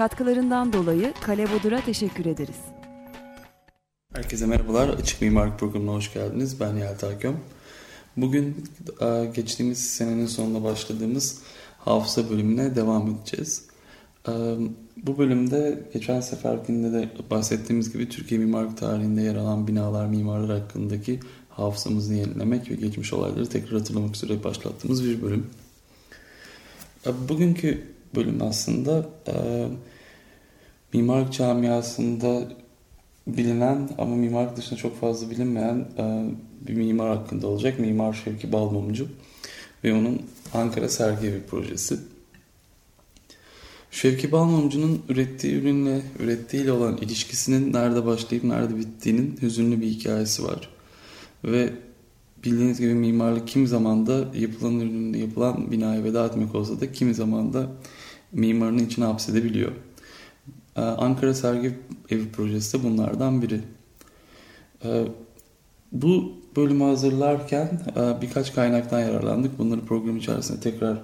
Katkılarından dolayı Kale Bodur'a teşekkür ederiz. Herkese merhabalar. Açık Mimarlık Programı'na hoş geldiniz. Ben Yelta Köm. Bugün e, geçtiğimiz senenin sonunda başladığımız hafıza bölümüne devam edeceğiz. E, bu bölümde geçen seferkinde de bahsettiğimiz gibi Türkiye mimarlık tarihinde yer alan binalar, mimarlar hakkındaki hafızamızı yenilemek ve geçmiş olayları tekrar hatırlamak üzere başlattığımız bir bölüm. E, bugünkü bölüm aslında mimarlık camiasında bilinen ama mimarlık dışında çok fazla bilinmeyen bir mimar hakkında olacak. Mimar Şevki Balmumcu ve onun Ankara Sergi Evi projesi. Şevki Balmumcu'nun ürettiği ürünle, ürettiğiyle olan ilişkisinin nerede başlayıp nerede bittiğinin hüzünlü bir hikayesi var. Ve bildiğiniz gibi mimarlık kimi zaman da yapılan ürünle yapılan binaya veda etmek olsa da kimi zaman da mimarının içine hapsedebiliyor. Ankara Sergi Evi projesi de bunlardan biri. Bu bölümü hazırlarken birkaç kaynaktan yararlandık. Bunları program içerisinde tekrar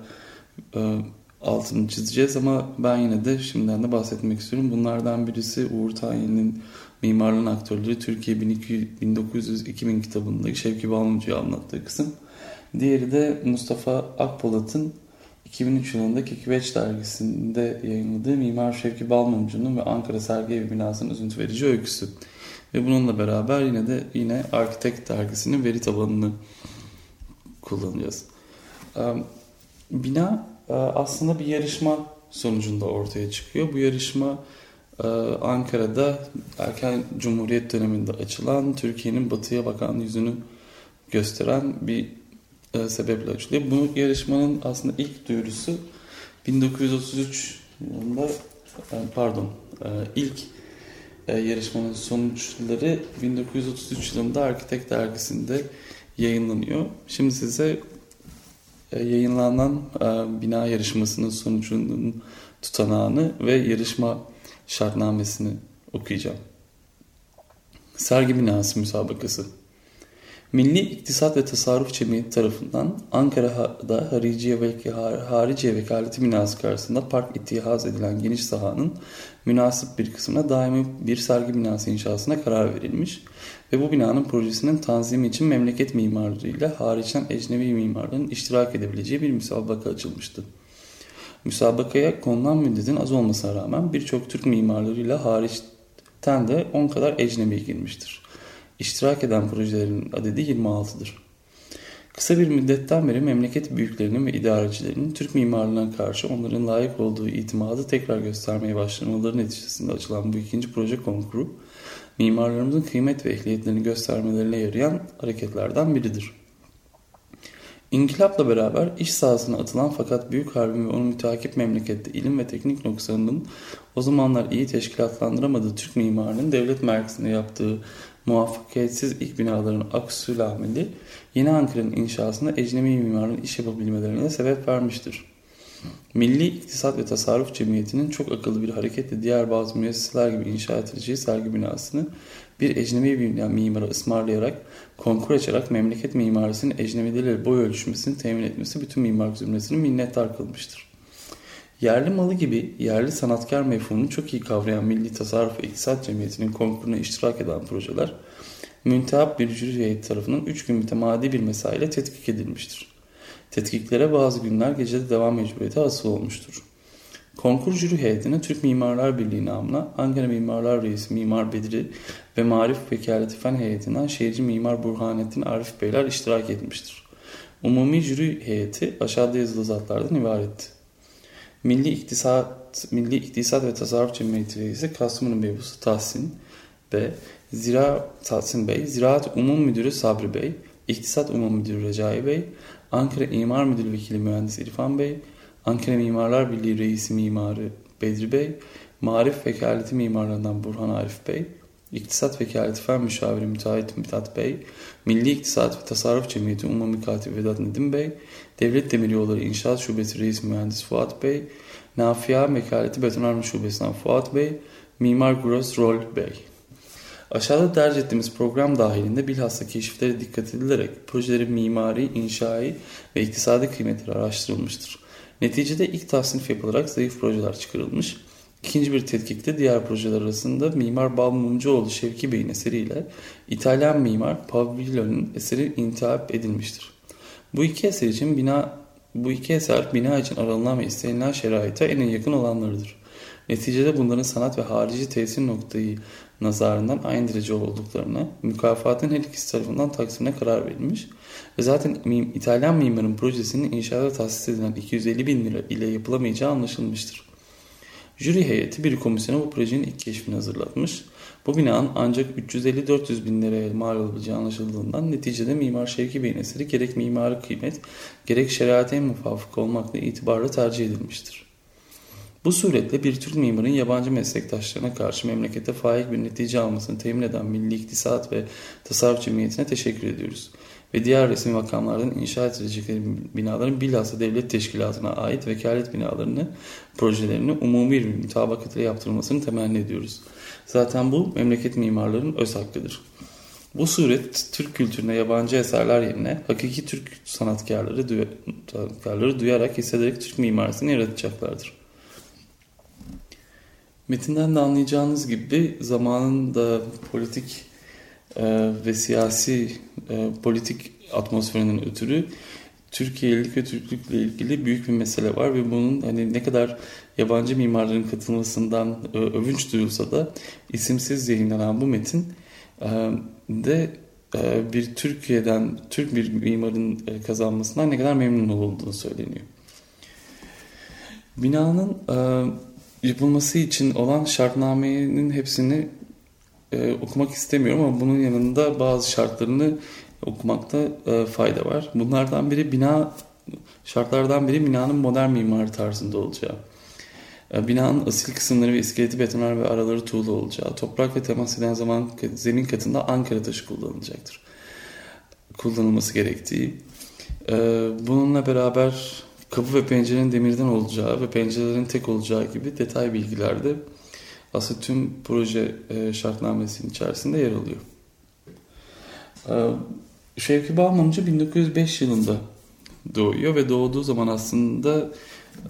altını çizeceğiz ama ben yine de şimdiden de bahsetmek istiyorum. Bunlardan birisi Uğur Tanyeli'nin Mimarlığın Aktörleri Türkiye 1900-2000 kitabındaki Şevki Balmumcu'yu anlattığı kısım. Diğeri de Mustafa Akpolat'ın 2003 yılında Kekiveç dergisinde yayınladığı Mimar Şevki Balmumcu'nun ve Ankara Sergi Evi binasının üzüntü verici öyküsü. Ve bununla beraber yine de yine Arkitek dergisinin veri tabanını kullanacağız. Bina aslında bir yarışma sonucunda ortaya çıkıyor. Bu yarışma Ankara'da erken Cumhuriyet döneminde açılan Türkiye'nin batıya bakan yüzünü gösteren bir sebeple açılıyor. Bu yarışmanın aslında ilk duyurusu 1933 yılında pardon ilk yarışmanın sonuçları 1933 yılında Arkitek dergisinde yayınlanıyor. Şimdi size yayınlanan bina yarışmasının sonucunun tutanağını ve yarışma şartnamesini okuyacağım. Sergi binası müsabakası. Milli İktisat ve Tasarruf Cemiyeti tarafından Ankara'da Hariciye, ve Hariciye Vekaleti binası karşısında park ittihaz edilen geniş sahanın münasip bir kısmına daimi bir sergi binası inşasına karar verilmiş ve bu binanın projesinin tanzimi için memleket mimarlarıyla hariçten ecnebi mimarların iştirak edebileceği bir müsabaka açılmıştı. Müsabakaya konulan müddetin az olmasına rağmen birçok Türk mimarlarıyla hariçten de 10 kadar ecnebi girmiştir. İştirak eden projelerin adedi 26'dır. Kısa bir müddetten beri memleket büyüklerinin ve idarecilerinin Türk mimarlığına karşı onların layık olduğu itimadı tekrar göstermeye başlamaları neticesinde açılan bu ikinci proje konkuru, mimarlarımızın kıymet ve ehliyetlerini göstermelerine yarayan hareketlerden biridir. İnkılapla beraber iş sahasına atılan fakat büyük harbin ve onun müteakip memlekette ilim ve teknik noksanının o zamanlar iyi teşkilatlandıramadığı Türk mimarının devlet merkezinde yaptığı muvaffakiyetsiz ilk binaların aksül ameli yeni Ankara'nın inşasında ecnebi mimarın iş yapabilmelerine sebep vermiştir. Milli İktisat ve Tasarruf Cemiyeti'nin çok akıllı bir hareketle diğer bazı müesseseler gibi inşa edileceği sergi binasını bir ecnebi bir mimara ısmarlayarak konkur açarak memleket mimarisinin ecnebileriyle boy ölçüşmesini temin etmesi bütün mimarlık zümresini minnettar kılmıştır. Yerli malı gibi yerli sanatkar mefhumunu çok iyi kavrayan Milli Tasarruf ve İktisat Cemiyeti'nin konkuruna iştirak eden projeler, müntehap bir jüri heyeti tarafından 3 gün mütemadi bir mesaiyle tetkik edilmiştir. Tetkiklere bazı günler gecede devam mecburiyeti asıl olmuştur. Konkur jüri heyetine Türk Mimarlar Birliği namına Ankara Mimarlar Reisi Mimar Bedri ve Marif Vekaleti Fen Heyetinden şehirci Mimar Burhanettin Arif Beyler iştirak etmiştir. Umumi jüri heyeti aşağıda yazılı zatlardan ibaretti. Milli İktisat, Milli İktisat ve Tasarruf Cemiyeti Reisi Kasımlı Mebusu Tahsin ve Zira Tahsin Bey, Ziraat Umum Müdürü Sabri Bey, İktisat Umum Müdürü Recai Bey, Ankara İmar Müdürü Vekili Mühendis İrfan Bey, Ankara Mimarlar Birliği Reisi Mimarı Bedri Bey, Marif Vekaleti Mimarlarından Burhan Arif Bey, İktisat Vekaleti Fen Müşaviri Müteahhit Mithat Bey, Milli İktisat ve Tasarruf Cemiyeti Umumi Katibi Vedat Nedim Bey, Devlet Demiryolları İnşaat Şubesi Reis Mühendis Fuat Bey, Nafia Vekaleti Betonarme Şubesi'nden Fuat Bey, Mimar Gross Rol Bey. Aşağıda derc ettiğimiz program dahilinde bilhassa keşiflere dikkat edilerek projelerin mimari, inşai ve iktisadi kıymetleri araştırılmıştır. Neticede ilk tasnif yapılarak zayıf projeler çıkarılmış. İkinci bir tetkikte diğer projeler arasında Mimar Bal Mumcuoğlu Şevki Bey'in eseriyle İtalyan mimar Pavilion'un eseri intihap edilmiştir. Bu iki eser için bina bu iki eser bina için aranılan ve istenilen şeraite en yakın olanlarıdır. Neticede bunların sanat ve harici tesir noktayı nazarından aynı derece olduklarına mükafatın her ikisi tarafından taksimine karar verilmiş ve zaten İtalyan mimarın projesinin inşaata tahsis edilen 250 bin lira ile yapılamayacağı anlaşılmıştır. Jüri heyeti bir komisyona bu projenin ilk keşfini hazırlatmış. Bu binanın ancak 350-400 bin liraya mal olabileceği anlaşıldığından neticede Mimar Şevki Bey'in eseri gerek mimari kıymet gerek şeriate muvafık olmakla itibarla tercih edilmiştir. Bu suretle bir Türk mimarın yabancı meslektaşlarına karşı memlekette faik bir netice almasını temin eden Milli İktisat ve Tasarruf Cemiyeti'ne teşekkür ediyoruz. Ve diğer resmi makamlardan inşa edilecekleri binaların bilhassa devlet teşkilatına ait vekalet binalarını, projelerini umumi bir mutabakat yaptırılmasını temenni ediyoruz. Zaten bu memleket mimarlarının öz hakkıdır. Bu suret Türk kültürüne yabancı eserler yerine hakiki Türk sanatkarları, duy sanatkarları duyarak hissederek Türk mimarisini yaratacaklardır. Metinden de anlayacağınız gibi zamanında politik e, ve siyasi e, politik atmosferinin ötürü Türkiye'lilik ve Türklükle ilgili büyük bir mesele var ve bunun hani ne kadar yabancı mimarların katılmasından e, övünç duyulsa da isimsiz yayınlanan bu metin e, de e, bir Türkiye'den Türk bir mimarın e, kazanmasından ne kadar memnun olduğunu söyleniyor. Binanın e, yapılması için olan şartnamenin hepsini e, okumak istemiyorum ama bunun yanında bazı şartlarını okumakta e, fayda var. Bunlardan biri bina şartlardan biri binanın modern mimari tarzında olacağı. E, binanın asil kısımları ve iskeleti betonar ve araları tuğla olacağı. Toprak ve temas eden zaman zemin katında Ankara taşı kullanılacaktır. Kullanılması gerektiği. E, bununla beraber kapı ve pencerenin demirden olacağı ve pencerelerin tek olacağı gibi detay bilgilerde aslında tüm proje e, şartnamesinin içerisinde yer alıyor. E, Şevki Balmumcu 1905 yılında doğuyor ve doğduğu zaman aslında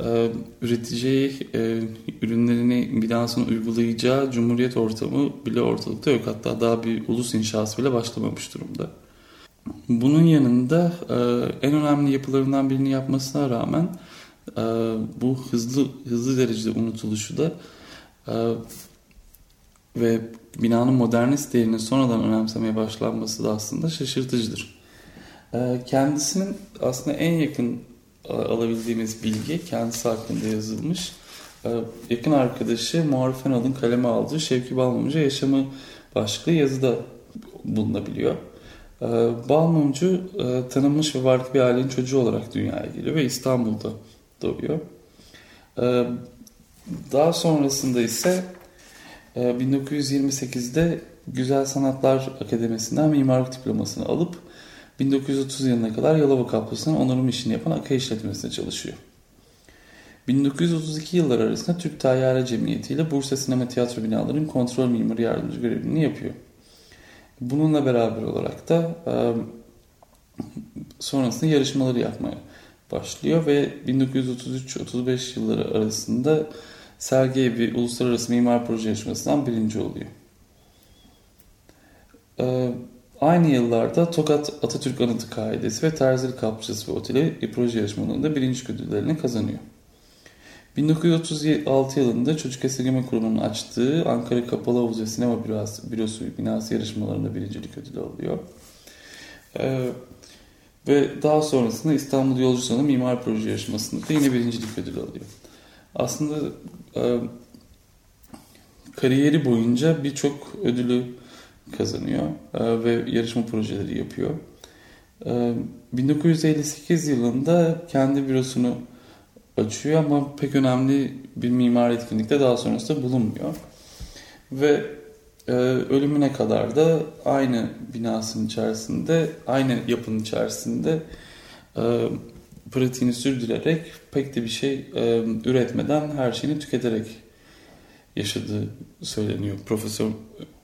e, üreteceği e, ürünlerini binasına uygulayacağı cumhuriyet ortamı bile ortalıkta yok. Hatta daha bir ulus inşası bile başlamamış durumda. Bunun yanında en önemli yapılarından birini yapmasına rağmen bu hızlı hızlı derecede unutuluşu da ve binanın modernist değerinin sonradan önemsemeye başlanması da aslında şaşırtıcıdır. E, kendisinin aslında en yakın e, alabildiğimiz bilgi kendisi hakkında yazılmış. E, yakın arkadaşı Muharref Enal'ın kaleme aldığı Şevki Balmumcu Yaşamı başlıklı yazıda bulunabiliyor. Balmumcu e, tanınmış ve varlıklı bir ailenin çocuğu olarak dünyaya geliyor ve İstanbul'da doğuyor. Daha sonrasında ise 1928'de e, Güzel Sanatlar Akademisi'nden mimarlık diplomasını alıp 1930 yılına kadar Yalova Kaplusu'nun onarım işini yapan Aka işletmesinde çalışıyor. 1932 yıllar arasında Türk Tayyare Cemiyeti ile Bursa Sinema Tiyatro binalarının kontrol mimarı yardımcı görevini yapıyor. Bununla beraber olarak da e, sonrasında yarışmaları yapmaya başlıyor ve 1933-35 yılları arasında Sergi Evi Uluslararası Mimar Proje Yarışması'ndan birinci oluyor. Ee, aynı yıllarda Tokat Atatürk Anıtı Kaidesi ve Terzili Kaplıcası ve Oteli proje yarışmalarında birinci ödüllerini kazanıyor. 1936 yılında Çocuk Esirgeme Kurumu'nun açtığı Ankara Kapalı Havuz ve Sinema Bürosu, Bürosu binası yarışmalarında birincilik ödülü alıyor. Ee, ve daha sonrasında İstanbul Yolcu Mimar Proje Yarışması'nda da yine birincilik ödülü alıyor. Aslında e, kariyeri boyunca birçok ödülü kazanıyor e, ve yarışma projeleri yapıyor. E, 1958 yılında kendi bürosunu açıyor ama pek önemli bir mimari etkinlikte daha sonrasında bulunmuyor. Ve e, ölümüne kadar da aynı binasının içerisinde, aynı yapının içerisinde e, pratiğini sürdürerek pek de bir şey e, üretmeden her şeyini tüketerek yaşadığı söyleniyor. Profesör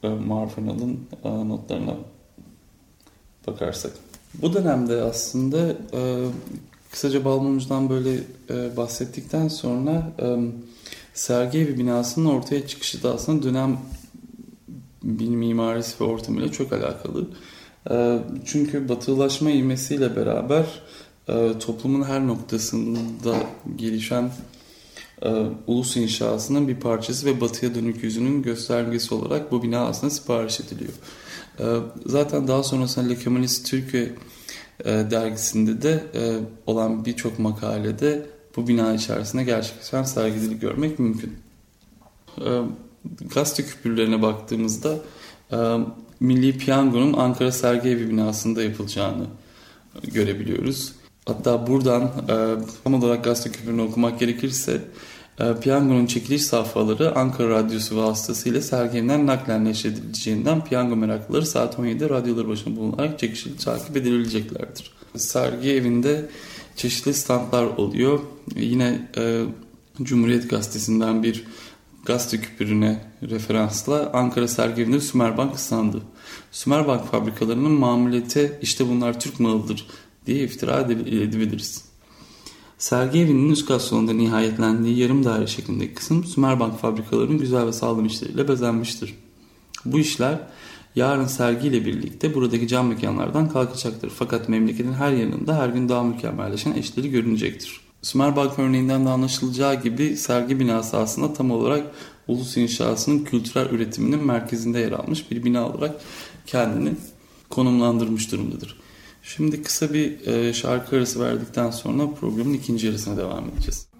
e, Marfinal'ın e, notlarına bakarsak. Bu dönemde aslında e, kısaca Balmumcu'dan böyle e, bahsettikten sonra e, sergi evi binasının ortaya çıkışı da aslında dönem bir mimarisi ve ortamıyla çok alakalı. E, çünkü batılaşma ivmesiyle beraber e, toplumun her noktasında gelişen e, ulus inşasının bir parçası ve batıya dönük yüzünün göstergesi olarak bu bina aslında sipariş ediliyor. E, zaten daha sonrasında Le Kemalist Türkiye dergisinde de olan birçok makalede bu bina içerisinde gerçekten sergileri görmek mümkün. Gazete küpürlerine baktığımızda e, Milli Piyango'nun Ankara Sergi Evi binasında yapılacağını görebiliyoruz. Hatta buradan e, tam olarak gazete küpürünü okumak gerekirse e, piyangonun çekiliş safhaları Ankara Radyosu vasıtasıyla sergi evinden naklen neşredileceğinden piyango meraklıları saat 17'de radyoları başında bulunarak çekişli takip edileceklerdir. Sergi evinde çeşitli standlar oluyor. Yine e, Cumhuriyet Gazetesi'nden bir gazete küpürüne referansla Ankara Sergi Evi'nde Sümerbank standı. Sümerbank fabrikalarının mamulete işte bunlar Türk malıdır diye iftira edebiliriz. Sergi evinin üst kat salonunda nihayetlendiği yarım daire şeklindeki kısım Sümerbank fabrikalarının güzel ve sağlam işleriyle bezenmiştir. Bu işler yarın sergiyle birlikte buradaki cam mekanlardan kalkacaktır. Fakat memleketin her yanında her gün daha mükemmelleşen eşleri görünecektir. Sümerbank örneğinden de anlaşılacağı gibi sergi binası aslında tam olarak ulus inşasının kültürel üretiminin merkezinde yer almış bir bina olarak kendini konumlandırmış durumdadır. Şimdi kısa bir e, şarkı arası verdikten sonra programın ikinci yarısına devam edeceğiz.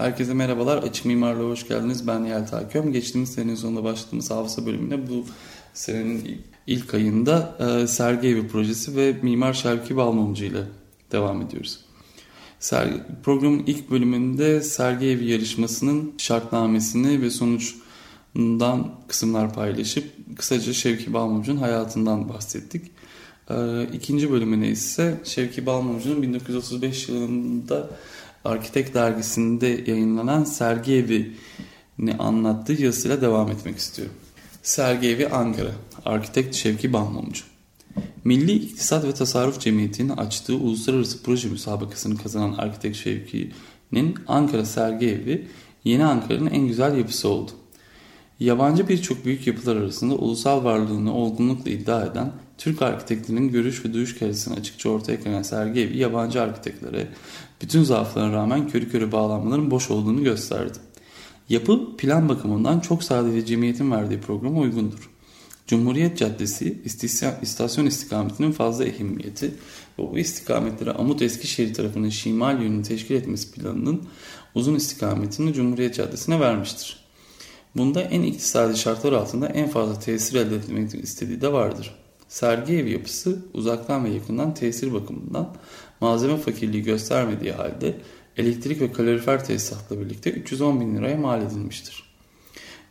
Herkese merhabalar. Açık Mimarlığa hoş geldiniz. Ben Yelta Köm. Geçtiğimiz senenin sonunda başladığımız hafıza bölümüne bu senenin ilk ayında e, sergi evi projesi ve Mimar Şevki Balmumcu ile devam ediyoruz. Sergi, programın ilk bölümünde sergi evi yarışmasının şartnamesini ve sonuçtan kısımlar paylaşıp kısaca Şevki Balmumcu'nun hayatından bahsettik. E, ikinci bölümüne ise Şevki Balmumcu'nun 1935 yılında Arkitek dergisinde yayınlanan sergi evini anlattığı yazısıyla devam etmek istiyorum. Sergi evi Ankara, Arkitekt Şevki Balmumcu. Milli İktisat ve Tasarruf Cemiyeti'nin açtığı uluslararası proje müsabakasını kazanan Arkitekt Şevki'nin Ankara Sergi Evi yeni Ankara'nın en güzel yapısı oldu. Yabancı birçok büyük yapılar arasında ulusal varlığını olgunlukla iddia eden Türk arkiteklerinin görüş ve duyuş kalitesini açıkça ortaya koyan sergi evi yabancı arkitektlere bütün zaaflarına rağmen körü körü bağlanmaların boş olduğunu gösterdi. Yapı plan bakımından çok sadece cemiyetin verdiği programa uygundur. Cumhuriyet Caddesi istasyon istikametinin fazla ehemmiyeti ve bu istikametlere Amut Eskişehir tarafının şimal yönünü teşkil etmesi planının uzun istikametini Cumhuriyet Caddesi'ne vermiştir. Bunda en iktisadi şartlar altında en fazla tesir elde etmek istediği de vardır. Sergi evi yapısı uzaktan ve yakından tesir bakımından malzeme fakirliği göstermediği halde elektrik ve kalorifer tesisatla birlikte 310 bin liraya mal edilmiştir.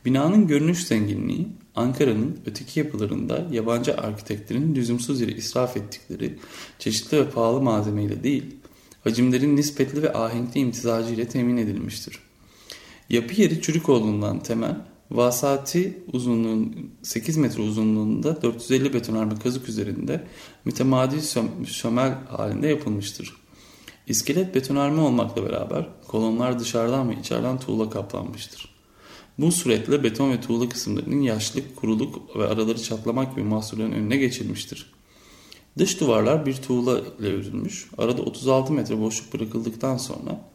Binanın görünüş zenginliği Ankara'nın öteki yapılarında yabancı arkiteklerin lüzumsuz yere israf ettikleri çeşitli ve pahalı malzemeyle değil, hacimlerin nispetli ve ahenkli imtizacı ile temin edilmiştir. Yapı yeri çürük olduğundan temel, vasati uzunluğun 8 metre uzunluğunda 450 betonarme kazık üzerinde mütemadi şömel halinde yapılmıştır. İskelet betonarme olmakla beraber kolonlar dışarıdan ve içeriden tuğla kaplanmıştır. Bu suretle beton ve tuğla kısımlarının yaşlık, kuruluk ve araları çatlamak gibi mahsurların önüne geçilmiştir. Dış duvarlar bir tuğla ile örülmüş. Arada 36 metre boşluk bırakıldıktan sonra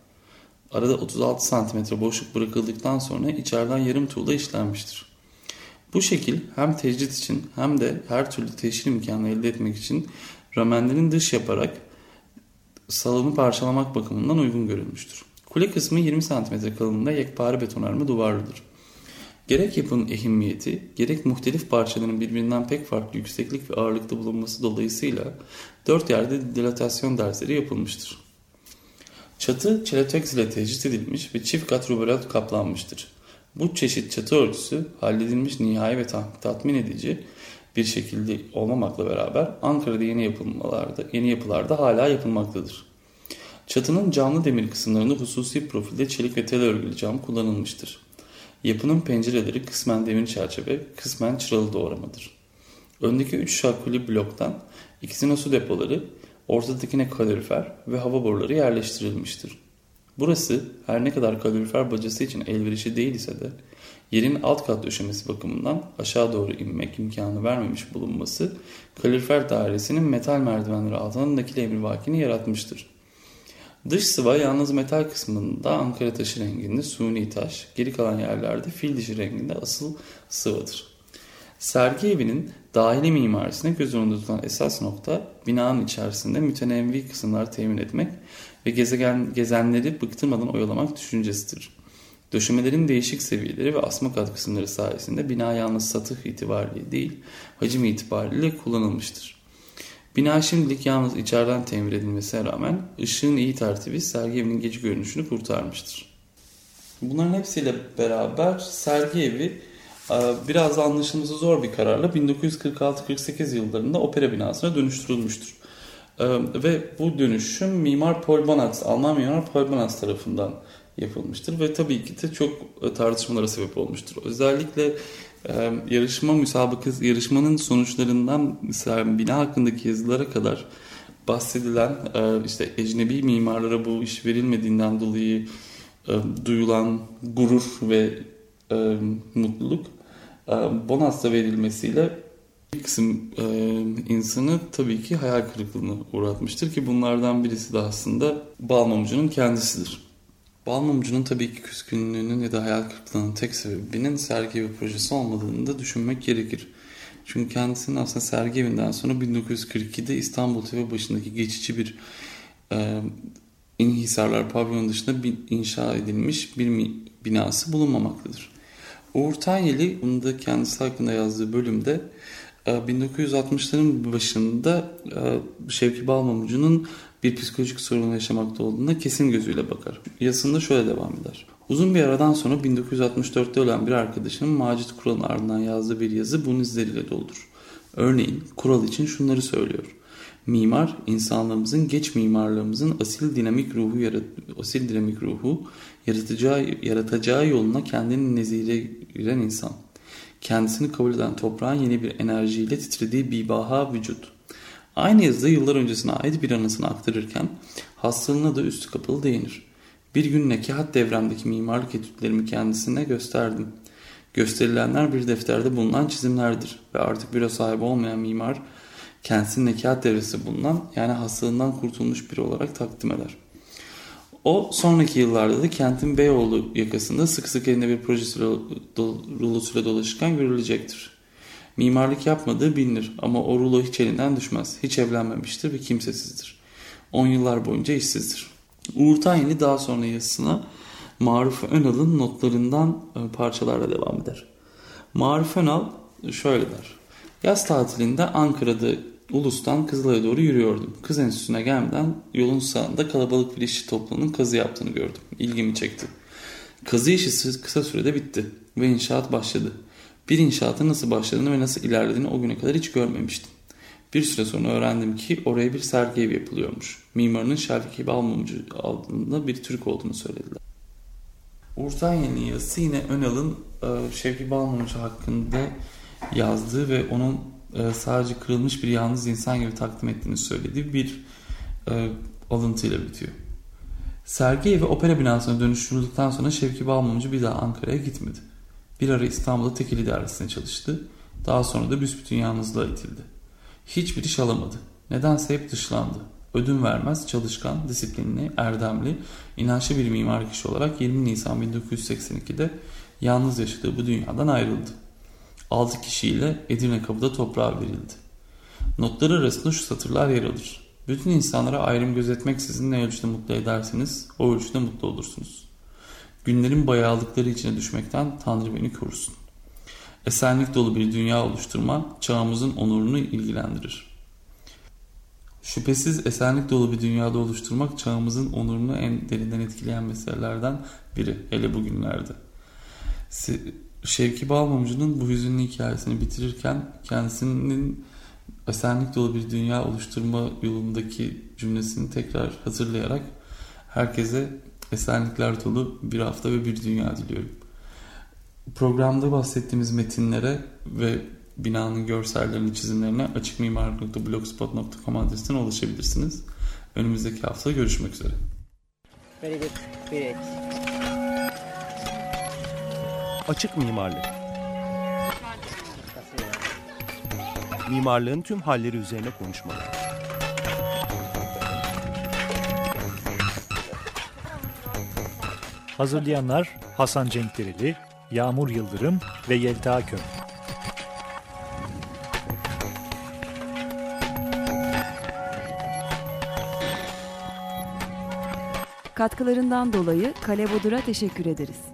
arada 36 santimetre boşluk bırakıldıktan sonra içeriden yarım tuğla işlenmiştir. Bu şekil hem tecrit için hem de her türlü teşhir imkanı elde etmek için ramenlerin dış yaparak salonu parçalamak bakımından uygun görülmüştür. Kule kısmı 20 cm kalınlığında yekpare betonarme duvarlıdır. Gerek yapının ehemmiyeti, gerek muhtelif parçaların birbirinden pek farklı yükseklik ve ağırlıkta bulunması dolayısıyla dört yerde dilatasyon dersleri yapılmıştır. Çatı çeloteks ile tecrit edilmiş ve çift kat rubelat kaplanmıştır. Bu çeşit çatı örtüsü halledilmiş nihai ve tatmin edici bir şekilde olmamakla beraber Ankara'da yeni yapılmalarda, yeni yapılarda hala yapılmaktadır. Çatının camlı demir kısımlarında hususi profilde çelik ve tel örgülü cam kullanılmıştır. Yapının pencereleri kısmen demir çerçeve, kısmen çıralı doğramadır. Öndeki üç şarkuli bloktan ikisine su depoları, ortadakine kalorifer ve hava boruları yerleştirilmiştir. Burası her ne kadar kalorifer bacası için elverişli değil ise de yerin alt kat döşemesi bakımından aşağı doğru inmek imkanı vermemiş bulunması kalorifer dairesinin metal merdivenleri altında nakil emrivakini yaratmıştır. Dış sıva yalnız metal kısmında Ankara taşı renginde suni taş, geri kalan yerlerde fil dişi renginde asıl sıvadır. Sergi evinin dahili mimarisine göz önünde tutan esas nokta binanın içerisinde mütenevvi kısımlar temin etmek ve gezegen, gezenleri bıktırmadan oyalamak düşüncesidir. Döşemelerin değişik seviyeleri ve asma kat kısımları sayesinde bina yalnız satıh itibariyle değil, hacim itibariyle kullanılmıştır. Bina şimdilik yalnız içeriden temir edilmesine rağmen ışığın iyi tertibi sergi evinin gece görünüşünü kurtarmıştır. Bunların hepsiyle beraber sergi evi biraz da anlaşılması zor bir kararla 1946-48 yıllarında opera binasına dönüştürülmüştür. E, ve bu dönüşüm Mimar Paul Bonatz, Alman Mimar Paul Bonatz tarafından yapılmıştır ve tabii ki de çok e, tartışmalara sebep olmuştur. Özellikle e, yarışma müsabakası, yarışmanın sonuçlarından bina hakkındaki yazılara kadar bahsedilen e, işte ecnebi mimarlara bu iş verilmediğinden dolayı duyulan gurur ve mutluluk e, Bonats'a verilmesiyle bir kısım e, insanı tabii ki hayal kırıklığına uğratmıştır ki bunlardan birisi de aslında Balmumcu'nun kendisidir. Balmumcu'nun tabii ki küskünlüğünün ya da hayal kırıklığının tek sebebinin sergi evi projesi olmadığını da düşünmek gerekir. Çünkü kendisinin aslında sergi evinden sonra 1942'de İstanbul TV başındaki geçici bir e, İnhisarlar pavyonu dışında bir inşa edilmiş bir binası bulunmamaktadır. Uğur Tanyeli bunu da kendisi hakkında yazdığı bölümde 1960'ların başında Şevki Balmamucu'nun bir psikolojik sorun yaşamakta olduğuna kesin gözüyle bakar. Yazısında şöyle devam eder. Uzun bir aradan sonra 1964'te ölen bir arkadaşının Macit Kural'ın ardından yazdığı bir yazı bunun izleriyle doludur. Örneğin Kural için şunları söylüyor. Mimar, insanlığımızın, geç mimarlığımızın asil dinamik ruhu, yarat asil dinamik ruhu yaratacağı, yaratacağı yoluna kendini nezire giren insan. Kendisini kabul eden toprağın yeni bir enerjiyle titrediği bibaha vücut. Aynı yazıda yıllar öncesine ait bir anısını aktarırken hastalığına da üstü kapalı değinir. Bir gün nekahat devremdeki mimarlık etütlerimi kendisine gösterdim. Gösterilenler bir defterde bulunan çizimlerdir ve artık büro sahibi olmayan mimar kendisinin nekahat devresi bulunan yani hastalığından kurtulmuş biri olarak takdim eder. O sonraki yıllarda da kentin Beyoğlu yakasında sık sık elinde bir proje rulosuyla dolaşırken görülecektir. Mimarlık yapmadığı bilinir ama o rulo hiç elinden düşmez. Hiç evlenmemiştir ve kimsesizdir. 10 yıllar boyunca işsizdir. Uğur Tanyeli daha sonra yazısına Maruf Önal'ın notlarından e, parçalarla devam eder. Maruf Önal şöyle der. Yaz tatilinde Ankara'da Ulus'tan Kızılay'a doğru yürüyordum. Kız enstitüsüne gelmeden yolun sağında kalabalık bir işçi topluluğunun kazı yaptığını gördüm. İlgimi çekti. Kazı işi kısa sürede bitti ve inşaat başladı. Bir inşaatın nasıl başladığını ve nasıl ilerlediğini o güne kadar hiç görmemiştim. Bir süre sonra öğrendim ki oraya bir sergi evi yapılıyormuş. Mimarının Şevki Balmumcu adında bir Türk olduğunu söylediler. Urtan Yeni yazısı yine Önal'ın Şevki Balmumcu hakkında yazdığı ve onun e, sadece kırılmış bir yalnız insan gibi takdim ettiğini söylediği bir e, alıntıyla bitiyor. Sergi evi opera binasına dönüştürüldükten sonra Şevki Balmumcu bir daha Ankara'ya gitmedi. Bir ara İstanbul'da tekil idaresinde çalıştı. Daha sonra da büsbütün yalnızlığa itildi. Hiçbir iş alamadı. Nedense hep dışlandı. Ödün vermez, çalışkan, disiplinli, erdemli, inançlı bir mimar kişi olarak 20 Nisan 1982'de yalnız yaşadığı bu dünyadan ayrıldı. 6 kişiyle Edirne kapıda toprağa verildi. Notları arasında şu satırlar yer alır. Bütün insanlara ayrım gözetmeksizin ne ölçüde mutlu ederseniz o ölçüde mutlu olursunuz. Günlerin bayağılıkları içine düşmekten Tanrı beni korusun. Esenlik dolu bir dünya oluşturma çağımızın onurunu ilgilendirir. Şüphesiz esenlik dolu bir dünyada oluşturmak çağımızın onurunu en derinden etkileyen meselelerden biri hele bugünlerde. Şevki Balmumcu'nun bu hüzünlü hikayesini bitirirken kendisinin esenlik dolu bir dünya oluşturma yolundaki cümlesini tekrar hazırlayarak herkese esenlikler dolu bir hafta ve bir dünya diliyorum. Programda bahsettiğimiz metinlere ve binanın görsellerini, çizimlerine açıkmimarlık.blogspot.com adresinden ulaşabilirsiniz. Önümüzdeki hafta görüşmek üzere. Very good. Great. Açık mimarlık. Mimarlığın tüm halleri üzerine konuşmalar. Hazırlayanlar Hasan Cenkdereli, Yağmur Yıldırım ve Yelta Köm. Katkılarından dolayı Kale Bodur'a teşekkür ederiz.